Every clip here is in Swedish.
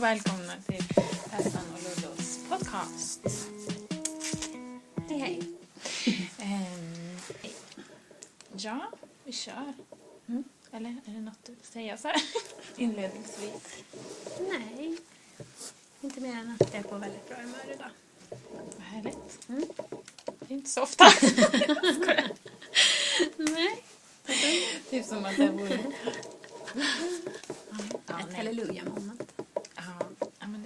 och välkomna till Tessan och Lollos podcast. Hej hej. Ehm, ja, vi kör. Mm. Eller är det något du vill säga så här inledningsvis? Nej, inte mer än att jag är på väldigt bra humör idag. Vad härligt. Mm. Det är inte så ofta. Nej. typ som att det vore... Ja, Ett halleluja-moment.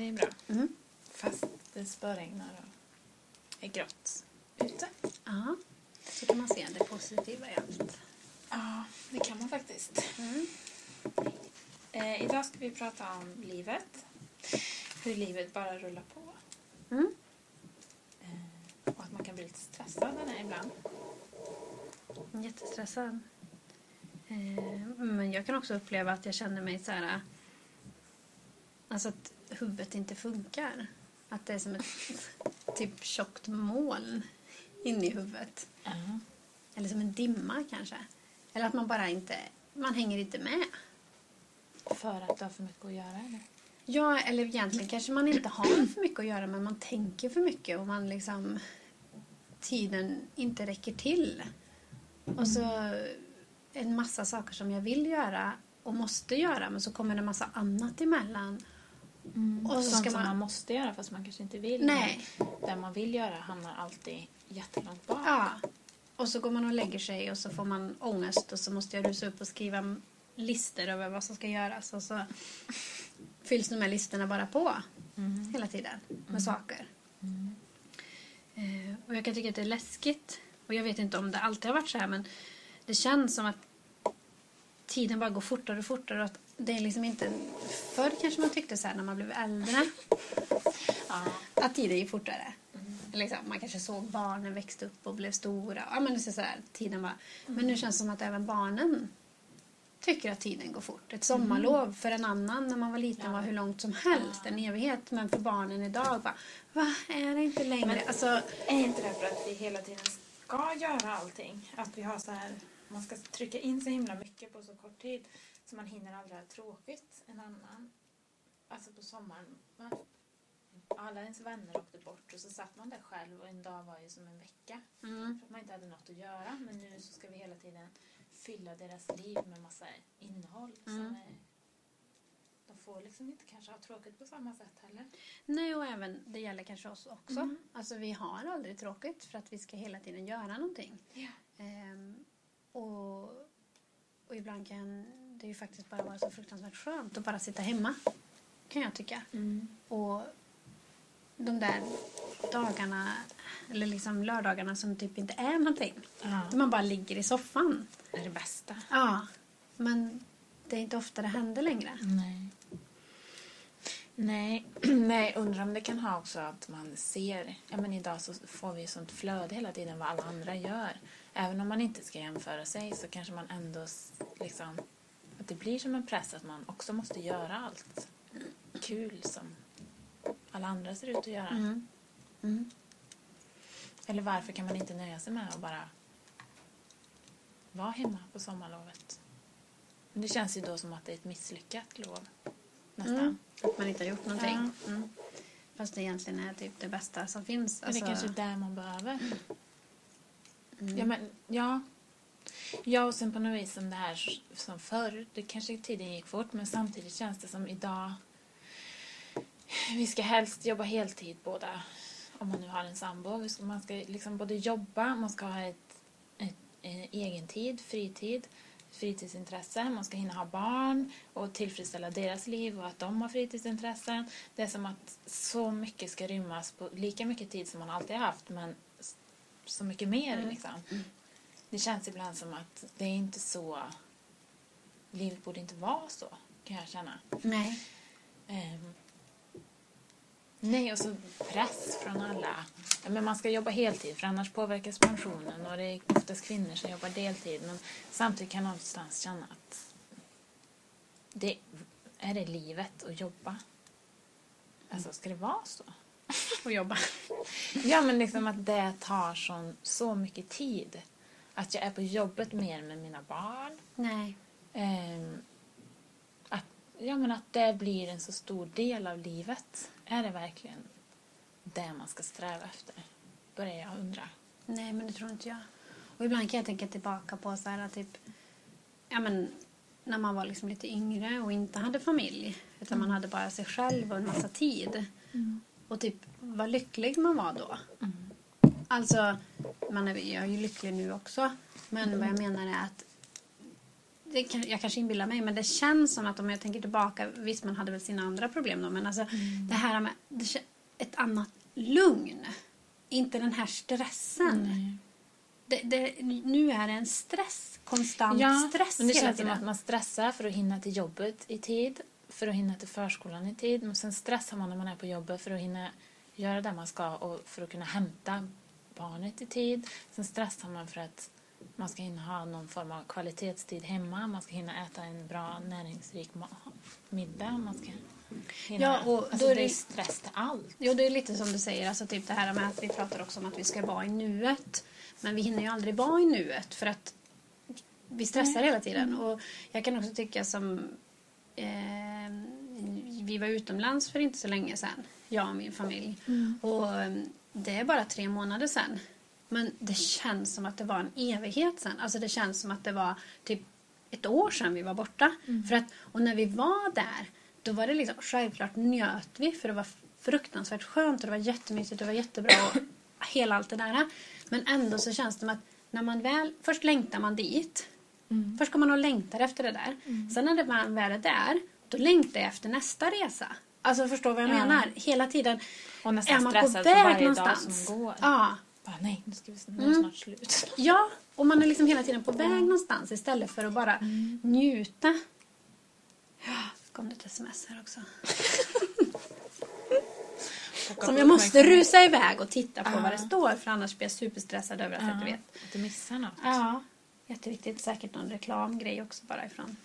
Det är bra. Mm. Fast det spöregnar och är grått ute. Ja, så kan man se det positiva i allt. Ja, det kan man faktiskt. Mm. Eh, idag ska vi prata om livet. Hur livet bara rullar på. Mm. Eh, och att man kan bli lite stressad av det ibland. Jättestressad. Eh, Men jag kan också uppleva att jag känner mig så här... Alltså att huvudet inte funkar. Att det är som ett typ tjockt moln inne i huvudet. Eller som en dimma kanske. Eller att man bara inte... Man hänger inte med. För att du har för mycket att göra eller? Ja, eller egentligen kanske man inte har för mycket att göra men man tänker för mycket och man liksom... Tiden inte räcker till. Och så en massa saker som jag vill göra och måste göra men så kommer det en massa annat emellan. Och Och så Sånt ska som man- man måste göra fast man kanske inte vill. Nej. Det man vill göra hamnar alltid jättelångt bak. Ja. Och så går man och lägger sig och så får man ångest och så måste jag rusa upp och skriva listor över vad som ska göras och så fylls de här listorna bara på Mm. hela tiden med saker. Eh, och jag kan tycka att det är läskigt. Och jag vet inte om det alltid har varit så här men det känns som att tiden bara går fortare och fortare. Och att det är liksom inte... Förr kanske man tyckte så här när man blev äldre Ja. att tiden gick fortare. Liksom, man kanske såg barnen växa upp och blev stora. Ja, men så här, tiden bara. Men nu känns det som att även barnen tycker att tiden går fort. Ett sommarlov för en annan när man var liten Ja. var hur långt som helst, en evighet. Men för barnen idag bara, va, är det inte längre? Men- alltså, Är inte det för att vi hela tiden ska göra allting? Att vi har så här, man ska trycka in så himla mycket på så kort tid så man hinner aldrig ha tråkigt en annan. Alltså på sommaren, va? alla ens vänner åkte bort och så satt man där själv och en dag var ju som en vecka. mm, För att man inte hade något att göra. Men nu så ska vi hela tiden fylla deras liv med massa innehåll. Mm. är, de får liksom inte kanske ha tråkigt på samma sätt heller. nej, och även, det gäller kanske oss också. Mm. Alltså vi har aldrig tråkigt för att vi ska hela tiden göra någonting. Ja. Ehm, och, och ibland kan det ju faktiskt bara vara så fruktansvärt skönt att bara sitta hemma. Kan jag tycka. Och de där dagarna, eller liksom lördagarna som typ inte är någonting. Ja. Där man bara ligger i soffan. Det är det bästa. Ja, men det är inte ofta det händer längre. Nej. Nej, nej, undrar om det kan ha också att man ser, ja men idag så får vi sånt flöde hela tiden vad alla andra gör. Även om man inte ska jämföra sig så kanske man ändå liksom, att det blir som en press att man också måste göra allt kul som alla andra ser ut att göra. Mm. Mm. Eller varför kan man inte nöja sig med att bara vara hemma på sommarlovet? Men det känns ju då som att det är ett misslyckat lov. Nästan. Mm. Att man inte har gjort någonting. Mm. Fast det egentligen är typ det bästa som finns. Men det Alltså, kanske är där man behöver. mm. Ja, men, ja. Ja, och sen på något vis som det här som förr. Det kanske tiden gick fort, men samtidigt känns det som idag. Vi ska helst jobba heltid båda. Om man nu har en sambo. Man ska liksom både jobba, man ska ha ett, ett, en egen tid, fritid, fritidsintresse. Man ska hinna ha barn och tillfredsställa deras liv och att de har fritidsintressen. Det är som att så mycket ska rymmas på lika mycket tid som man alltid har haft, men så mycket mer Mm. liksom. Det känns ibland som att det är inte så... Livet borde inte vara så, kan jag känna. Nej. Ehm, nej, och så press från alla. Men man ska jobba heltid, för annars påverkas pensionen. Och det är oftast kvinnor som jobbar deltid. Men samtidigt kan jag någonstans känna att det, är det livet att jobba? Alltså, ska det vara så? Och jobba. Ja, men liksom att det tar så, så mycket tid. Att jag är på jobbet mer med mina barn. Nej. Ehm, att ja, men att det blir en så stor del av livet. Är det verkligen det man ska sträva efter? Börjar jag undra. Nej, men det tror inte jag. Och ibland kan jag tänka tillbaka på så här typ, ja men när man var liksom lite yngre och inte hade familj. Utan man hade bara sig själv och en massa tid. Och typ vad lycklig man var då. Alltså, man är, jag är ju lycklig nu också. Men vad jag menar är att det kan, jag kanske inbillar mig, men det känns som att om jag tänker tillbaka, visst man hade väl sina andra problem då, men alltså det här med det, ett annat lugn. Inte den här stressen. Det, det, nu är det en stress, konstant stress men det hela känns som tiden. att man stressar för att hinna till jobbet i tid, för att hinna till förskolan i tid. Men sen stressar man när man är på jobbet för att hinna göra det man ska och för att kunna hämta barnet i tid. Sen stressar man för att man ska hinna ha någon form av kvalitetstid hemma. Man ska hinna äta en bra näringsrik middag. Man ska hinna... Ja, och alltså, då är det är det- stress till allt. Jo, det är lite som du säger, alltså typ det här med att vi pratar också om att vi ska vara i nuet. Men vi hinner ju aldrig vara i nuet för att vi stressar hela tiden. Och jag kan också tycka som... Eh, vi var utomlands för inte så länge sedan, jag och min familj. Och eh, det är bara tre månader sedan. Men det känns som att det var en evighet sedan. Alltså det känns som att det var typ ett år sedan vi var borta. För att, och när vi var där, då var det liksom, självklart njöt vi för det var fruktansvärt skönt och det var jättemysigt, det var jättebra och hela allt det där. Men ändå så känns det som att när man väl, först längtar man dit. Först går man och längtar efter det där. Sen när man väl är där, då längtar jag efter nästa resa. Alltså förstår vad jag Ja. menar? Hela tiden Och nästan är man på väg någonstans. Ja. Bara, nej, nu, ska vi, nu är det snart slut. Ja, och man är liksom hela tiden på väg någonstans istället för att bara njuta. Ja, kom det ett sms här också. Som jag måste rusa iväg och titta på Ja. vad det står för annars blir jag superstressad över att jag inte Ja, vet. att du missar något. Ja, jätteviktigt. Säkert någon reklamgrej också bara ifrån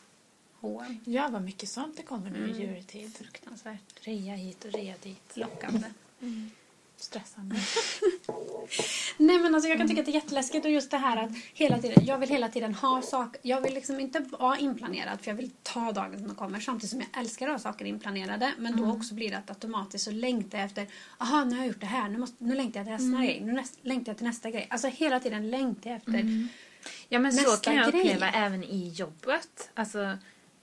H&M. Ja, vad mycket sånt det kommer nu i Mm. juletid. Fruktansvärt Rea hit och rea dit. lockande. Stressande. Nej men alltså jag kan tycka att det är jätteläskigt och just det här att hela tiden, jag vill hela tiden ha saker, jag vill liksom inte vara inplanerad för jag vill ta dagen som den kommer samtidigt som jag älskar att ha saker inplanerade men då också blir det att automatiskt så längtar jag efter, aha nu har jag gjort det här, nu, måste, nu längtar jag till nästa grej, nu näst, längtar jag till nästa grej. Alltså hela tiden längtar jag efter Ja, men så Nästa kan jag grej. uppleva även i jobbet. Alltså,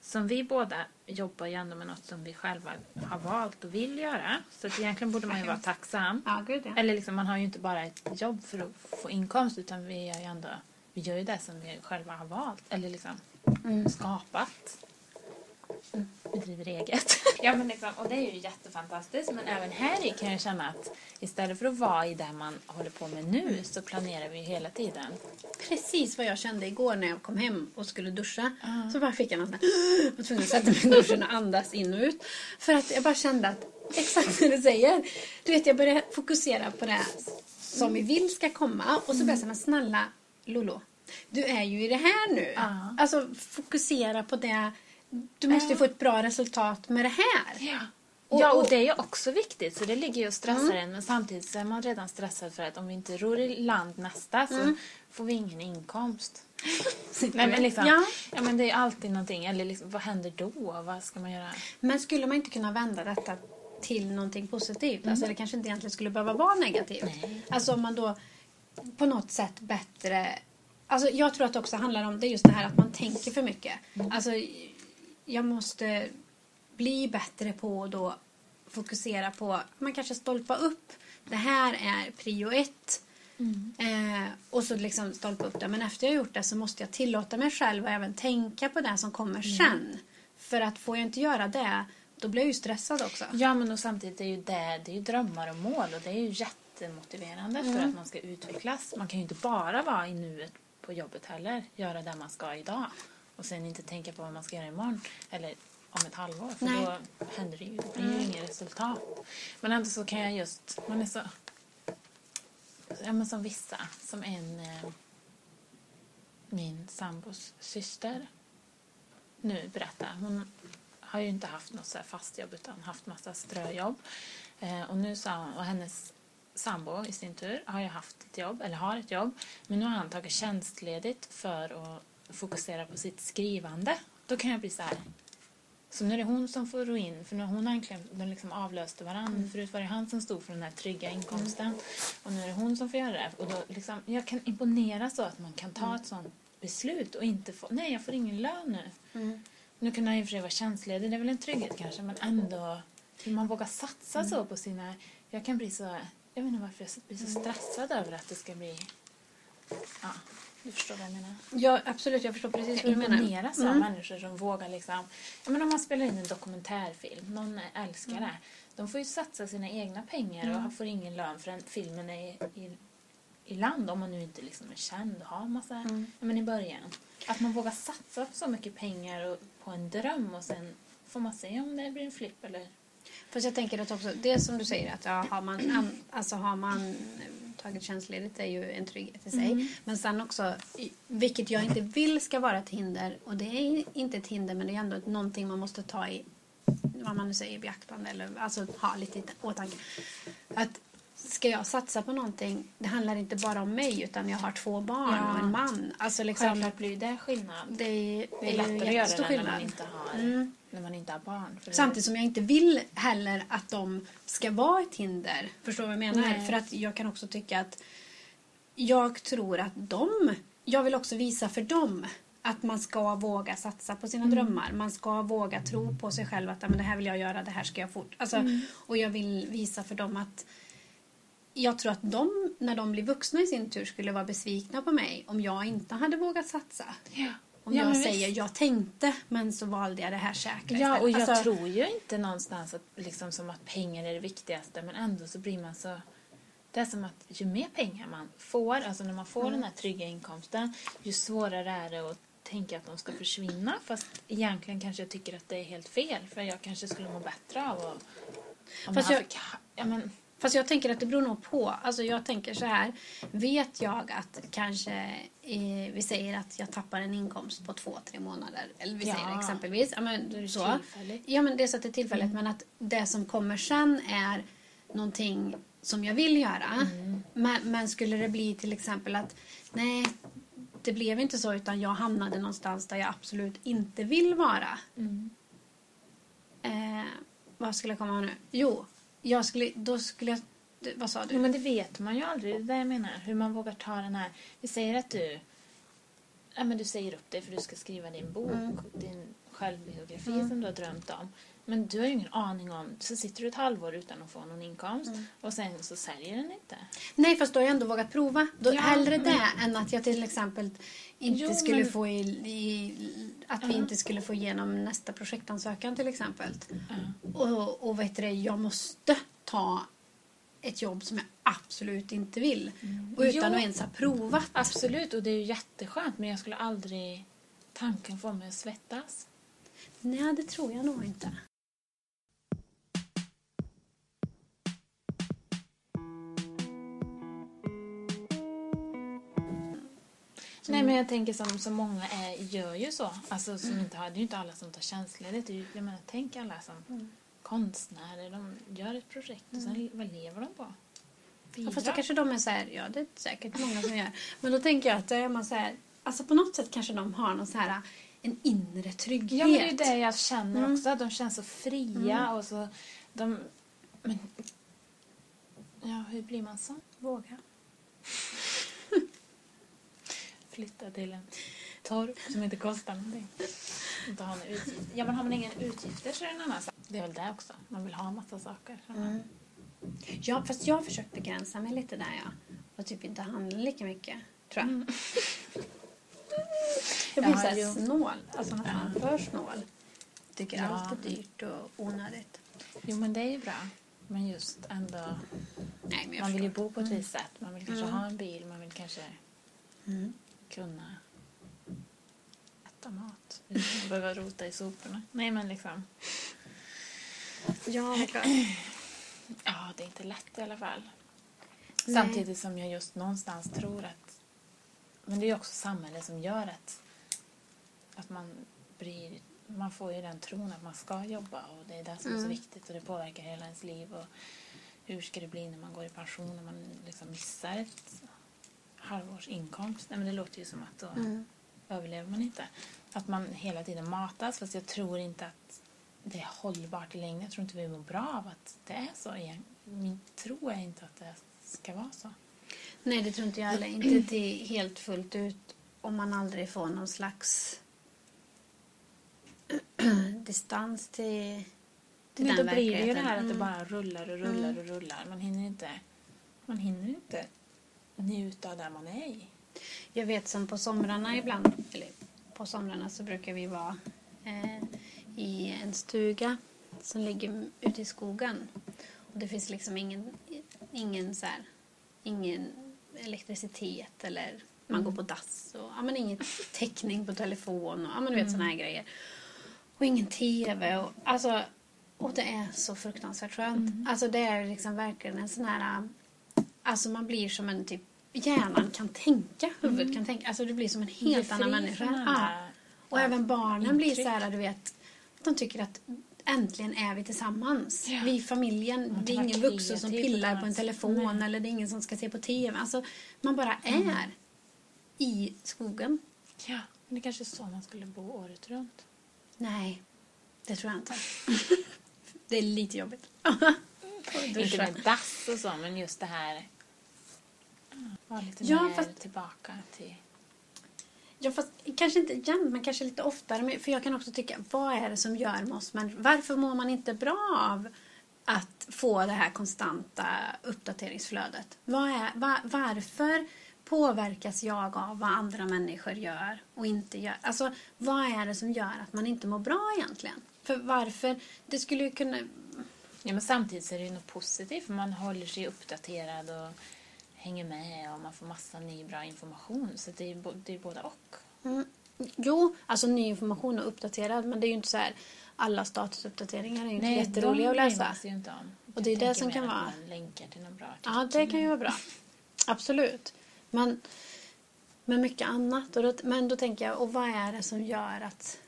som vi båda jobbar ju ändå med något som vi själva har valt och vill göra. Så att egentligen borde man ju vara tacksam. Ja, gud ja. Eller liksom, man har ju inte bara ett jobb för att få inkomst utan vi gör ju ändå vi gör ju det som vi själva har valt. Eller liksom skapat. Vi driver eget. ja, men liksom, och det är ju jättefantastiskt. Men även här i kan jag känna att istället för att vara i det man håller på med nu så planerar vi ju hela tiden. Precis vad jag kände igår när jag kom hem och skulle duscha. Så bara fick jag något sånt här, jag tvungen att sätta mig i duschen och andas in och ut. För att jag bara kände att, exakt som du säger, du vet jag började fokusera på det som vi vill ska komma. Och så började jag säga, men snälla Lolo, du är ju i det här nu. Ja. Alltså fokusera på det. Du måste ju få ett bra resultat med det här. Ja. Och- ja, och det är ju också viktigt. Så det ligger ju och stressar en. Men samtidigt så är man redan stressad för att om vi inte ror i land nästa så får vi ingen inkomst. Nej, men liksom, Ja. ja. men det är ju alltid någonting. Eller liksom, vad händer då? Vad ska man göra? Men skulle man inte kunna vända detta till någonting positivt? Alltså det kanske inte egentligen skulle behöva vara negativt. Nej. Alltså om man då på något sätt bättre... Alltså jag tror att det också handlar om det just det här att man tänker för mycket. Alltså jag måste bli bättre på att då fokusera på, man kanske stolpa upp. Det här är prio ett. Eh, och så liksom stolpa upp det. Men efter jag har gjort det så måste jag tillåta mig själv att även tänka på det som kommer sen. För att får jag inte göra det, då blir jag ju stressad också. Ja, men och samtidigt är ju det, det är ju drömmar och mål och det är ju jättemotiverande för att man ska utvecklas. Man kan ju inte bara vara i nuet på jobbet heller, göra det man ska idag och sen inte tänka på vad man ska göra imorgon eller om ett halvår för Nej. då händer det ju, det blir ju inget resultat. Men ändå så kan jag just, man är så, ja men som vissa, som en, eh, min sambos syster nu berättar. Hon har ju inte haft något så här fast jobb utan haft massa ströjobb. Eh, och nu sa hon, och hennes sambo i sin tur har ju haft ett jobb, eller har ett jobb. Men nu har han tagit tjänstledigt för att fokusera på sitt skrivande. Då kan jag bli så här, Så nu är det hon som får ro in, för nu har hon egentligen, de liksom avlöste varandra. Förut var det han som stod för den här trygga inkomsten. Och nu är det hon som får göra det. Och då liksom, jag kan imponera så att man kan ta ett sånt beslut och inte få, nej jag får ingen lön nu. Mm. Nu kan jag i och för sig vara tjänstledig, det är väl en trygghet kanske, men ändå hur man vågar satsa så på sina... Jag kan bli så... Jag vet inte varför jag blir så stressad över att det ska bli... Ja, du förstår vad jag menar. Ja, absolut. Jag förstår precis vad Jag du menar. imponeras av Mm. människor som vågar liksom... Ja, men om man spelar in en dokumentärfilm, någon älskar Mm. det. De får ju satsa sina egna pengar och får ingen lön förrän filmen är i, i land. Om man nu inte liksom är känd och har massa... Mm. Ja, men i början. Att man vågar satsa så mycket pengar och, på en dröm och sen får man se om det blir en flipp eller... Fast jag tänker att också, det som du säger att ja, har man, an- alltså har man tagit tjänstledigt är ju en trygghet i sig. Mm. Men sen också, vilket jag inte vill ska vara ett hinder, och det är inte ett hinder men det är ändå någonting man måste ta i, vad man nu säger, beaktande eller alltså ha lite i åtanke. Att ska jag satsa på någonting, det handlar inte bara om mig utan jag har två barn Ja. och en man. Alltså liksom, Självklart blir det skillnad. det är, Det är ju lättare att göra det när man, inte har, Mm. När man inte har barn. Samtidigt som jag inte vill heller att de ska vara ett hinder. Förstår du vad jag menar? Nej. För att jag kan också tycka att jag tror att de, jag vill också visa för dem att man ska våga satsa på sina Mm. drömmar. Man ska våga tro på sig själv att "Ja, men det här vill jag göra, det här ska jag fort. Alltså, Mm. Och jag vill visa för dem att jag tror att de, när de blir vuxna i sin tur, skulle vara besvikna på mig om jag inte hade vågat satsa. Ja. Om Ja, jag säger visst. jag tänkte men så valde jag det här säkra Ja, och jag. Alltså- tror ju inte någonstans att, liksom, som att pengar är det viktigaste men ändå så blir man så... Det är som att ju mer pengar man får, alltså när man får Mm. den här trygga inkomsten, ju svårare är det att tänka att de ska försvinna. Fast egentligen kanske jag tycker att det är helt fel för jag kanske skulle må bättre av att... Fast jag- fick, ja, men, Fast jag tänker att det beror nog på. Alltså jag tänker så här. Vet jag att kanske, eh, vi säger att jag tappar en inkomst på två, tre månader. Eller vi Ja. säger exempelvis. Ja, men, det så. tillfälligt. Ja men det är så att det är tillfälligt. Men att det som kommer sen är någonting som jag vill göra. Men, men skulle det bli till exempel att nej, det blev inte så utan jag hamnade någonstans där jag absolut inte vill vara. Mm. Eh, vad skulle jag komma nu? Jo, jag skulle, då skulle jag... Vad sa du? Jo, men det vet man ju aldrig. Det är det jag menar. Hur man vågar ta den här... Vi säger att du... Ja, men du säger upp dig för du ska skriva din bok, Mm. din självbiografi som du har drömt om. Men du har ju ingen aning om... Så sitter du ett halvår utan att få någon inkomst Mm. och sen så säljer den inte. Nej, fast då har jag ändå vågat prova. Då Ja, hellre det än att jag till exempel inte Jo, skulle men- få i, i, att vi Ja. inte skulle få igenom nästa projektansökan till exempel. Ja. Och, och vet du jag måste ta ett jobb som jag absolut inte vill. Och utan Jo. att ens ha provat. Absolut, och det är ju jätteskönt men jag skulle aldrig... Tanken får mig att svettas. Nej, det tror jag nog inte. Nej men jag tänker som, som många är, gör ju så. Alltså som inte har, det är ju inte alla som tar tjänstledigt. Jag menar, tänk alla som konstnärer. De gör ett projekt och sen vad lever de på? Ja, fast då kanske de är så här, ja det är säkert många som gör. Men då tänker jag att då är man så här, alltså på något sätt kanske de har någon så här, en inre trygghet. Ja men det är ju det jag känner Mm. också. Att de känns så fria och så... De, men... Ja, hur blir man sån? Våga. Flytta till en torp som inte kostar någonting. Inte ha några utgifter. Ja men har man inga utgifter så är det en annan sak. Det är väl det också. Man vill ha massa saker. Mm. Ja, fast jag har försökt begränsa mig lite där ja. Och typ inte handla lika mycket, tror jag. Mm. Jag blir Ja, så här jo. snål. Alltså nästan för snål. Tycker Ja. allt är dyrt och onödigt. Jo men det är ju bra. Men just ändå... Nej, men Man vill ju bo på ett visst sätt. Man vill kanske Mm. ha en bil. Man vill kanske Mm. Kunna äta mat. Utan att behöva rota i soporna. Nej men liksom. Ja. Ja, det är inte lätt i alla fall. Nej. Samtidigt som jag just någonstans tror att... Men det är också samhället som gör att, att man blir... Man får ju den tron att man ska jobba och det är det som är så Mm. viktigt och det påverkar hela ens liv. Och hur ska det bli när man går i pension när man liksom missar ett halvårs inkomst? Nej, men det låter ju som att då Mm. överlever man inte. Att man hela tiden matas fast jag tror inte att det är hållbart i längden. Jag tror inte vi mår bra av att det är så. igen. Min tro är inte att det ska vara så. Nej, det tror inte jag heller. Inte till helt fullt ut om man aldrig får någon slags distans till, till Men den då blir det ju det verkligheten. här att det Mm. bara rullar och rullar och rullar. Man hinner inte, man hinner inte njuta av där man är i. Jag vet som på somrarna ibland, eller på somrarna så brukar vi vara eh, i en stuga som ligger ute i skogen. Och det finns liksom ingen, ingen så här, ingen elektricitet eller man går på dass och ja, men ingen täckning på telefon och ja, men du vet såna här grejer. Och ingen tv och alltså och det är så fruktansvärt skönt. Alltså det är liksom verkligen en sån här alltså man blir som en typ hjärnan kan tänka, huvudet kan tänka. Alltså du blir som en helt Blir annan människa. Ja. Och även barnen blir intryck. så här, du vet, de tycker att äntligen är vi tillsammans. Ja. Vi familjen, Man det är ingen vuxen som pillar på en telefon Nej. Mm. eller det är ingen som ska se på TV. Alltså, man bara är i skogen. Ja, men det kanske är så man skulle bo året runt. Nej, det tror jag inte. det är lite jobbigt. Inte med dass och så, men just det här... Vara lite Ja, mer fast- tillbaka till... Ja, fast kanske inte jämt, men kanske lite oftare. Men- För jag kan också tycka, vad är det som gör med oss människor? Varför mår man inte bra av att få det här konstanta uppdateringsflödet? Vad är, va, varför påverkas jag av vad andra människor gör och inte gör? Alltså, vad är det som gör att man inte mår bra egentligen? För varför? Det skulle ju kunna... Ja, men samtidigt är det ju något positivt för man håller sig uppdaterad och hänger med och man får massa ny bra information. Så det är ju det är både och. Mm. Jo, alltså ny information och uppdaterad, men det är ju inte så här... Alla statusuppdateringar är ju inte jätteroliga att läsa. ju inte om. Och det är det som kan att vara- Man länkar till någon bra artikel. Ja, det kan ju vara bra. Absolut. Men, men mycket annat. Och då, men då tänker jag, och vad är det som gör att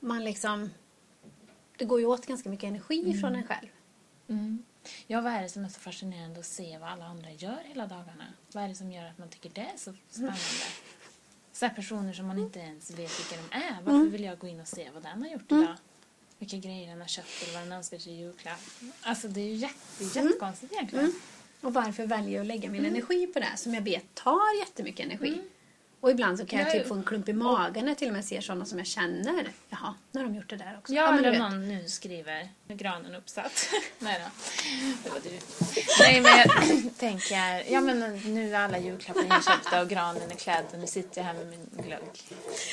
man liksom... Det går ju åt ganska mycket energi från en själv. Mm. Ja, vad är det som är så fascinerande att se vad alla andra gör hela dagarna? Vad är det som gör att man tycker det är så spännande? Så här personer som man inte ens vet vilka de är. Varför Mm. vill jag gå in och se vad den har gjort idag? Vilka grejer den har köpt eller vad den önskar sig i julklapp. Alltså det är ju jätte, är jättekonstigt egentligen. Mm. Och varför väljer jag att lägga min energi på det som jag vet tar jättemycket energi? Och ibland så kan jag Ja, typ få en klump i magen när jag till och med ser sådana som jag känner. Jaha, nu har de gjort det där också. Ja, men eller vet. någon nu skriver med granen uppsatt. Nej då, det var du. Nej, men jag tänker, ja men nu är alla julklappar inköpta och granen är klädd och nu sitter jag här med min glögg.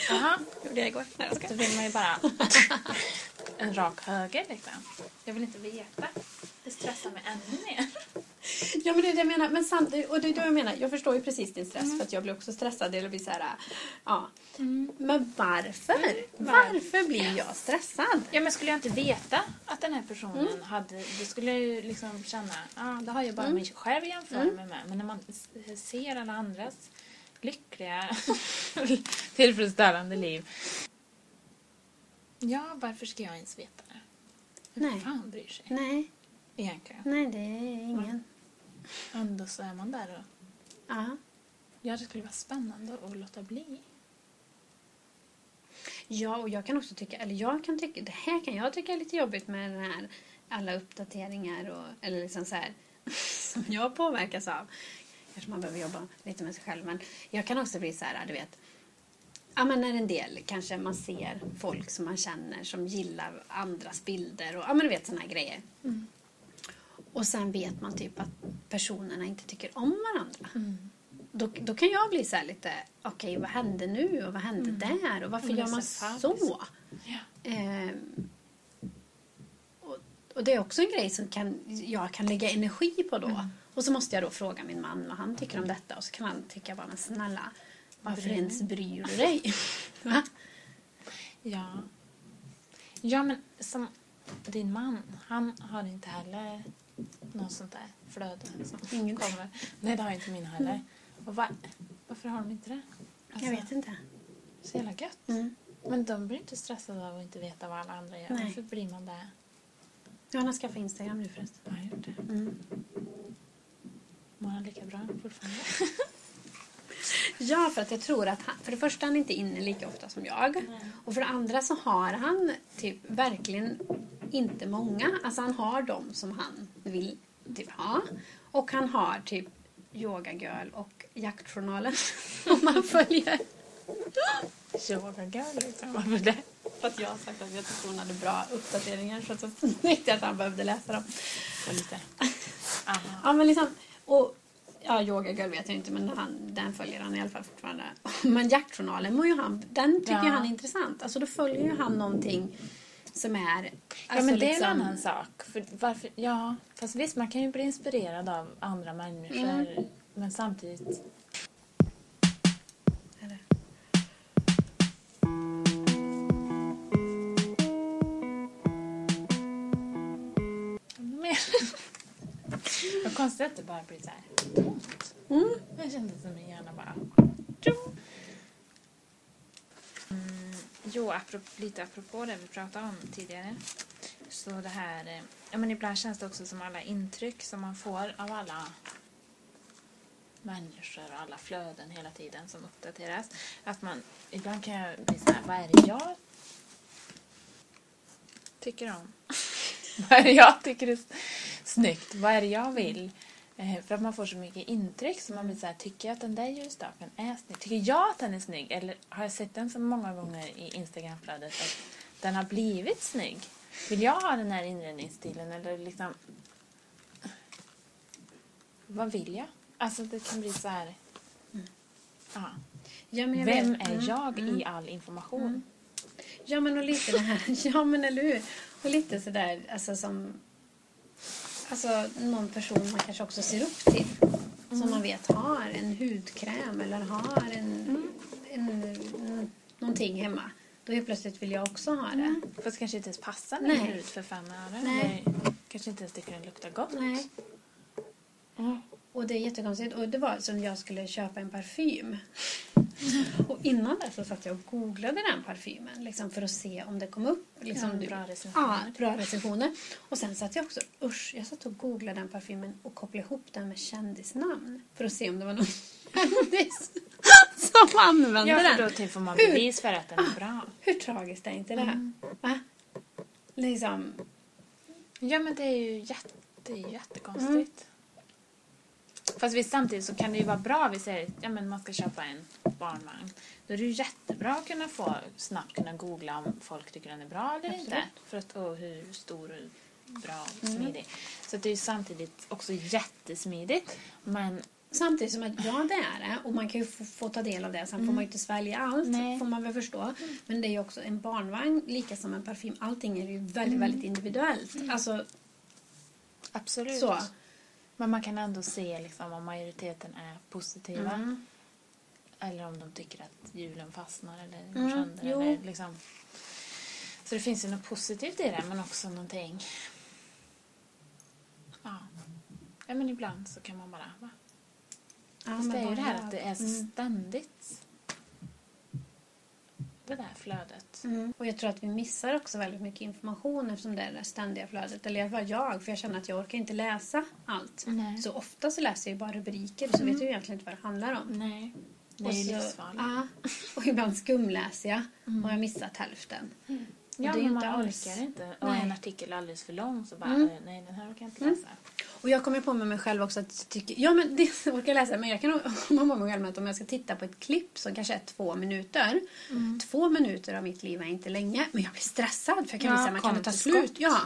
Jaha, gjorde jag igår. Nej, jag då vill man ju bara en rak höger liksom. Jag vill inte veta. Det stressar mig ännu mer. Ja, men det är det jag menar. Men samtidigt, och det är det jag menar. Jag förstår ju precis din stress för att jag blir också stressad. Eller blir så här, ja. Men varför? Varför blir jag stressad? Ja, men skulle jag inte veta att den här personen hade... Då skulle jag ju liksom känna... Ja, det har jag bara mig själv att jämföra mig med. Men när man ser alla andras lyckliga, tillfredsställande liv. Ja, varför ska jag ens veta det? Vem Nej. fan bryr sig Nej, egentligen? nej det är ingen. Ändå så är man där och... Ja. Ja, det skulle vara spännande att låta bli. Ja, och jag kan också tycka, eller jag kan tycka, det här kan jag tycka är lite jobbigt med den här, alla uppdateringar och, eller liksom så här, som jag påverkas av. Kanske man behöver jobba lite med sig själv, men jag kan också bli så här, du vet, ja men när en del kanske man ser folk som man känner som gillar andras bilder och ja men du vet såna här grejer. Och sen vet man typ att personerna inte tycker om varandra. Då, då kan jag bli så här lite, okej vad hände nu och vad hände där och varför gör man så så? Ja. Ehm, och, och det är också en grej som kan, jag kan lägga energi på då. Mm. Och så måste jag då fråga min man vad han tycker om detta och så kan han tycka bara, men snälla, varför Bryr ens bryr du dig? Ja. Ja, men som din man, han har inte heller något sånt där flöde som Ingen. kommer. Nej, det har inte min heller. Och va, varför har de inte det? Alltså, Jag vet inte. Så jävla gött. Mm. Men de blir inte stressade av att inte veta vad alla andra gör. Nej. Varför blir man det? Ja, han har skaffat Instagram nu förresten. Jag har gjort det. Mm. Mår han lika bra fortfarande? Ja, för att jag tror att han, för det första han är inte inne lika ofta som jag. Och för det andra så har han typ verkligen inte många. Alltså han har dem som han vill typ ha. Och han har typ Yoga Girl och Jaktjournalen om man följer. Yoga girl liksom. Varför det? För att jag har sagt att jag tyckte hon hade bra uppdateringar så att jag tänkte att han behövde läsa dem. Ja, men liksom, och, ja, Yoga Girl vet jag inte, men han, den följer han i alla fall fortfarande. Men jaktjournalen, må ju han, den tycker Ja. han är intressant. Alltså då följer ju han någonting som är... Ja, Alltså, men det är liksom, en annan sak. För varför, ja, fast visst, man kan ju bli inspirerad av andra människor. Men samtidigt... Vad konstigt att det bara blir så här tomt. Mm. Jag kände som min hjärna bara jo, aprop, lite apropå det vi pratade om tidigare. Så det här... Eh, ja, men ibland känns det också som alla intryck som man får av alla människor och alla flöden hela tiden som uppdateras. Att man... Ibland kan jag bli så här, vad är det jag tycker om? vad är det jag tycker är snyggt? Vad är det jag vill? Eh, För att man får så mycket intryck så man blir så här, tycker jag att den där ljusstaken är snygg? Tycker jag att den är snygg? Eller har jag sett den så många gånger i Instagramflödet att den har blivit snygg? Vill jag ha den här inredningsstilen eller liksom... Vad vill jag? Alltså det kan bli så här... Ja. Ja, Vem vet. är Mm. jag i all information? Ja, men och lite det här. Ja, men eller hur? Och lite sådär, alltså som... Alltså någon person man kanske också ser upp till. Som man vet har en hudkräm eller har en, en, en, någonting hemma. Då helt plötsligt vill jag också ha det. Fast kanske inte ens passar Nej. min hud för fem öre. Nej. Eller Kanske inte ens tycker den luktar gott. Nej. Mm. Och det är jättekonstigt. Och det var som jag skulle köpa en parfym. Och innan det så satt jag och googlade den parfymen. Liksom för att se om det kom upp. Liksom, Ja, bra recensioner. Ja, bra recensioner. Och sen satt jag också, usch, jag satt och googlade den parfymen och kopplade ihop den med kändisnamn. För att se om det var någon kändis som använde Ja, för den. då typ får man Hur? bevis för att den är bra. Hur tragiskt är inte det? Mm. Va? Liksom, Ja, men det är ju, jätte, det är ju jättekonstigt. Mm. Fast visst, samtidigt så kan det ju vara bra. Vi säger ja, men man ska köpa en barnvagn. Då är det ju jättebra att kunna få snabbt kunna googla om folk tycker den är bra eller Absolut. inte. För att, och hur stor och bra och Mm. smidig. Så att det är ju samtidigt också jättesmidigt. Men Samtidigt som att ja, det är det. Och man kan ju få, få ta del av det. Sen får man ju inte svälja allt, Nej. får man väl förstå. Men det är ju också en barnvagn, lika som en parfym. Allting är ju väldigt, väldigt individuellt. Alltså, absolut. så. Men man kan ändå se liksom, om majoriteten är positiva. Mm. Eller om de tycker att julen fastnar eller går Mm, sönder. jo. Eller liksom. Så det finns ju något positivt i det men också någonting... Ja. ja men ibland så kan man bara... Va? Ja, Fast det är ju det här att det är så Mm. Ständigt. Det där flödet. Mm. Och jag tror att vi missar också väldigt mycket information eftersom det är det ständiga flödet. Eller i alla fall jag, för jag känner att jag orkar inte läsa allt. Nej. Så ofta så läser jag ju bara rubriker och så vet jag ju egentligen inte vad det handlar om. Nej. Det Och är ju så- livsfarligt. Ja, och ibland skumläser jag och jag har missat hälften. Ja, men inte man alls- orkar inte. Och Nej. en artikel är alldeles för lång så bara, Mm. eh, nej den här orkar jag inte Mm. läsa. Och jag kommer på med mig själv också att tycker, ja men det orkar jag läsa, men jag kan komma på mig själv att om jag ska titta på ett klipp som kanske är två minuter. Mm. Två minuter av mitt liv är inte länge, men jag blir stressad för jag kan Ja, såhär, men kan det ta till slut? skott. Ja.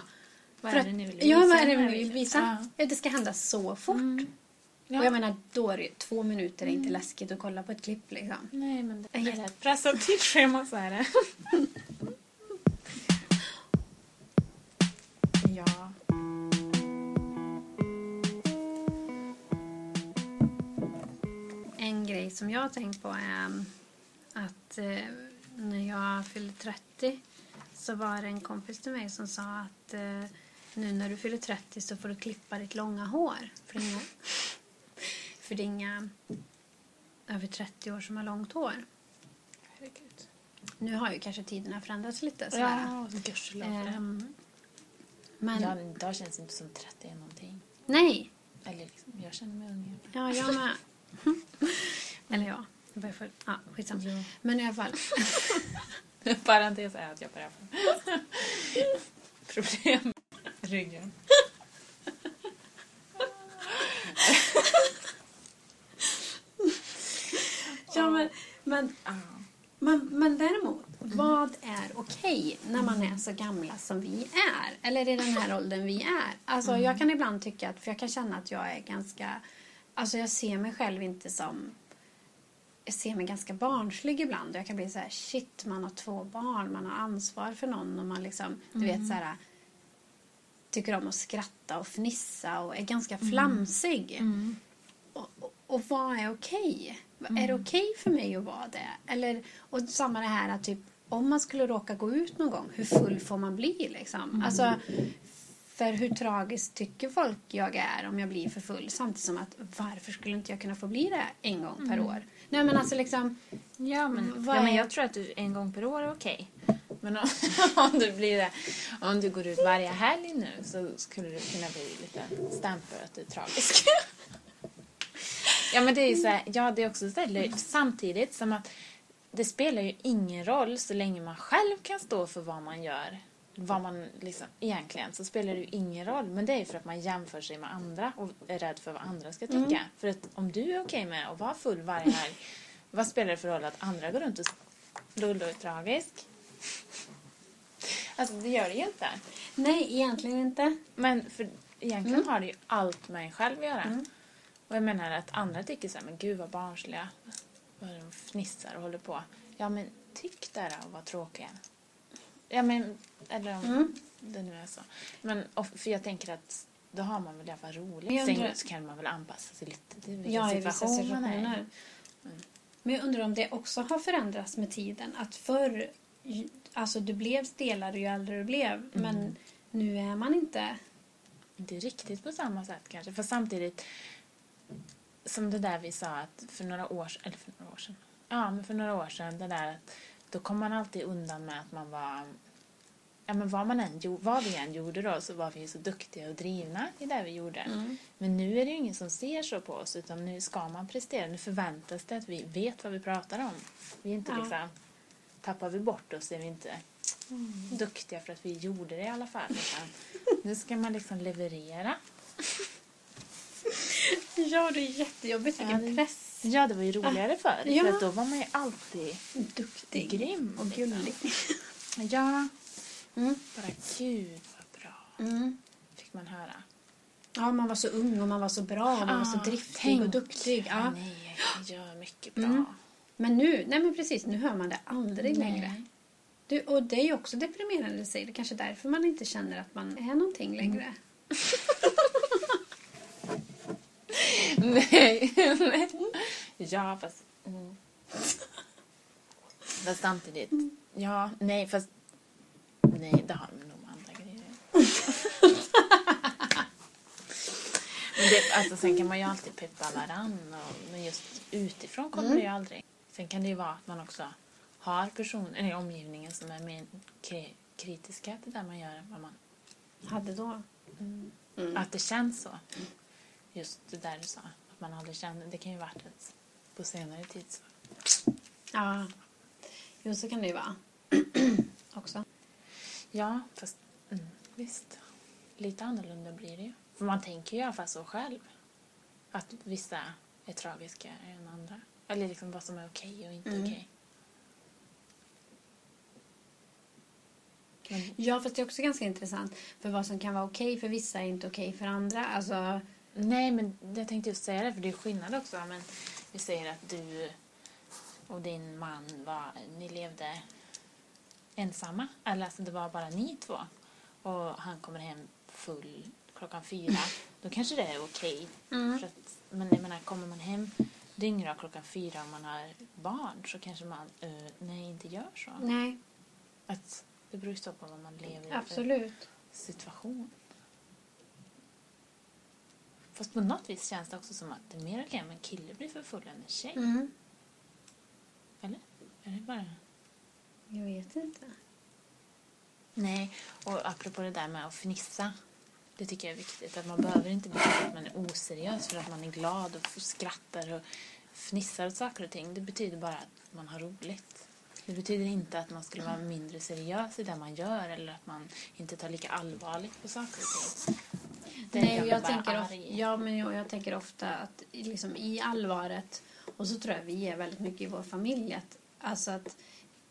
Vad För är att- det ni vill visa? Ja, vad är det ni vill visa? Ja. Det ska hända så fort. Mm. Ja. Och jag menar, då är det två minuter är inte läskigt att kolla på ett klipp liksom. Nej, men det är ett pressat tidsschema så är det. som jag har tänkt på är att eh, när jag fyllde 30 så var det en kompis till mig som sa att eh, nu när du fyller 30 så får du klippa ditt långa hår. För det är inga, för det är inga över 30 år som har långt hår. Herregud. Nu har ju kanske tiderna förändrats lite. Sådär. Ja, gudskelov för det. Ehm, men idag känns det inte som 30 är någonting. nej, Eller liksom, jag känner mig ung. ja jag med. Eller ja. Vad är för... Ja, skitsamma. Ja. Men i alla fall. Parentes är att jag börjar få problem med ryggen. Ja, men, men, Ja. men, men däremot, vad är okej när man är så gamla som vi är? Eller i den här åldern vi är? Alltså, Jag kan ibland tycka att, för jag kan känna att jag är ganska, alltså jag ser mig själv inte som jag ser mig ganska barnslig ibland. Och jag kan bli så här, shit, man har två barn, man har ansvar för någon och man liksom, du vet så här tycker om att skratta och fnissa och är ganska flamsig. Mm. Och, och, och vad är okej? Är det okej för mig att vara det? Eller, och samma det här att typ, om man skulle råka gå ut någon gång, hur full får man bli liksom? Alltså, för hur tragiskt tycker folk jag är om jag blir för full? Samtidigt som att varför skulle inte jag kunna få bli det en gång per år? Nej men alltså liksom, Ja, men, Vad ja, men jag tror att du en gång per år är okej. Men om, om, du blir det, om du går ut varje helg nu så skulle du kunna bli lite stämplad att du är tragisk. ja, men det är ju så här, ja, det är också så här, samtidigt som att det spelar ju ingen roll så länge man själv kan stå för vad man gör. Vad man liksom, egentligen så spelar det ju ingen roll. Men det är ju för att man jämför sig med andra och är rädd för vad andra ska tycka. För att om du är okej med att vara full varje helg, vad spelar det för roll att andra går runt och Lollo är tragisk? Alltså det gör det ju inte. nej egentligen inte. Men för egentligen har det ju allt med en själv att göra. Och jag menar att andra tycker så här, men gud vad barnsliga. Vad de fnissar och håller på. Ja men tyck där och var tråkiga. Ja men, eller om det nu är så. Men och, för jag tänker att då har man väl i alla fall roligt. Sen så kan man väl anpassa sig lite till vilken Ja, vissa situation man är i. situationer. Men jag undrar om det också har förändrats med tiden. Att förr, alltså du blev stelare ju äldre du blev. Men nu är man inte... Inte riktigt på samma sätt kanske. För samtidigt som det där vi sa att för några år sedan, eller för några år sedan, ja men för några år sedan det där att då kom man alltid undan med att man var, ja men vad man än vad vi än gjorde då så var vi så duktiga och drivna i det vi gjorde. Men nu är det ju ingen som ser så på oss utan nu ska man prestera, nu förväntas det att vi vet vad vi pratar om. Vi inte Ja. liksom, tappar vi bort oss är vi inte duktiga för att vi gjorde det i alla fall. Utan nu ska man liksom leverera. Ja, det är jättejobbigt. Ja, Vilken det- press. Ja, det var ju roligare förr. Ja. För då var man ju alltid Duktig. grym. Och gullig. Ja, Mm. bara gud vad bra. Mm. Fick man höra. Ja, man var så ung och man var så bra och man var så Ah, driftig tänk. och duktig. Ja. Nej, jag gör mycket bra. Mm. Men nu, nej men precis, nu hör man det aldrig Nej. längre. Du, och det är ju också deprimerande i sig. Det är kanske därför man inte känner att man är någonting längre. Nej. Ja, fast... Mm. Fast samtidigt... Ja, nej, fast... Nej, det har nog med andra grejer. Men det, alltså, sen kan man ju alltid peppa varann. Och, men just utifrån kommer det ju aldrig. Sen kan det ju vara att man också har personer i omgivningen som är mer kri- kritiska till det man gör än vad man Hade då. Mm. Att det känns så. Just det där du sa. Att man aldrig känner. Det kan ju varit ett, på senare tid så. Ja. Jo, så kan det ju vara. också. Ja, fast mm, visst. Lite annorlunda blir det ju. För man tänker ju i alla fall så själv. Att vissa är tragiska än andra. Eller liksom vad som är okej och inte Mm. okej. Men, Ja, fast det är också ganska intressant. För vad som kan vara okej för vissa är inte okej för andra. Alltså, nej, men jag tänkte just säga det, för det är skillnad också. Men vi säger att du och din man var, ni levde ensamma. Eller alltså det var bara ni två. Och han kommer hem full klockan fyra. Då kanske det är okej. Mm. För att, men jag menar, kommer man hem dyngrak klockan fyra och man har barn så kanske man eh, nej, inte gör så. nej, Att det beror ju på vad man lever i absolut. för situation. Fast på något vis känns det också som att det är mer okej om en kille blir för full än en tjej. Mm. Eller? Är det bara... Jag vet inte. Nej, och apropå det där med att fnissa. Det tycker jag är viktigt. Att man behöver inte bli att man är oseriös för att man är glad och skrattar och fnissar åt saker och ting, det betyder bara att man har roligt. Det betyder inte att man skulle vara mindre seriös i det man gör eller att man inte tar lika allvarligt på saker och ting. Nej, jag jag, tänker, of, arg. ja, men jag, jag tänker ofta att liksom i allvaret, och så tror jag vi är väldigt mycket i vår familj, att, alltså att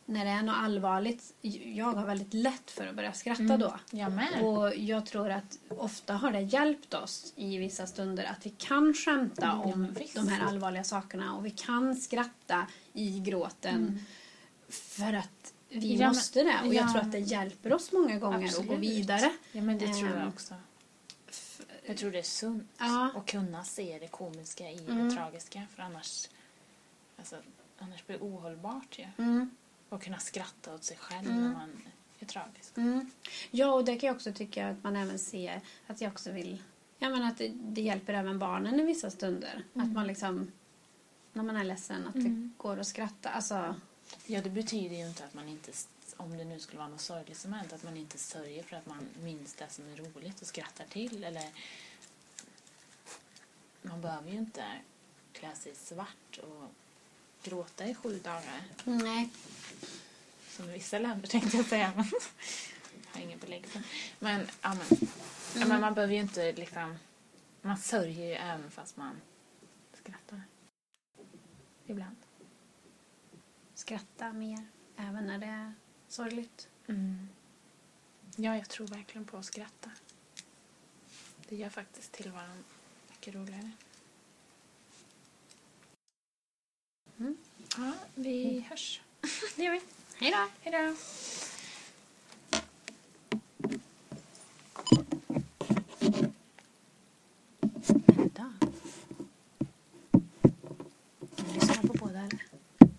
när det är något allvarligt, jag har väldigt lätt för att börja skratta Mm. då. Jag med. Och jag tror att ofta har det hjälpt oss i vissa stunder att vi kan skämta Mm, om visst. de här allvarliga sakerna och vi kan skratta i gråten för att vi Mm. Ja, måste det. Och jag ja. tror att det hjälper oss många gånger att gå Absolut. vidare. Ja, men det tror jag Ehm, också. Jag tror det är sunt Ja. att kunna se det komiska i Mm. det tragiska för annars, alltså, annars blir det ohållbart ju. Mm. Och kunna skratta åt sig själv Mm. när man är tragisk. Mm. Ja, och det kan jag också tycka att man även ser att jag också vill... Ja, men att det, det hjälper även barnen i vissa stunder. Att man liksom... När man är ledsen, att Mm. det går att skratta. Alltså, Ja, det betyder ju inte att man inte, om det nu skulle vara något sorgligt som hänt, att man inte sörjer för att man minns det som är roligt och skrattar till. Eller man behöver ju inte klä sig svart och gråta i sju dagar. nej. Som i vissa länder tänkte jag säga. Men jag har ingen belägg för. Men, ja, men, ja, men man behöver ju inte liksom... Man sörjer ju även fast man skrattar. Ibland. Skratta mer, även när det är sorgligt. Mm. Ja, jag tror verkligen på att skratta. Det gör faktiskt tillvaron mycket roligare. Mm. Ja, vi hörs. Det gör vi. Hej då! Hej då!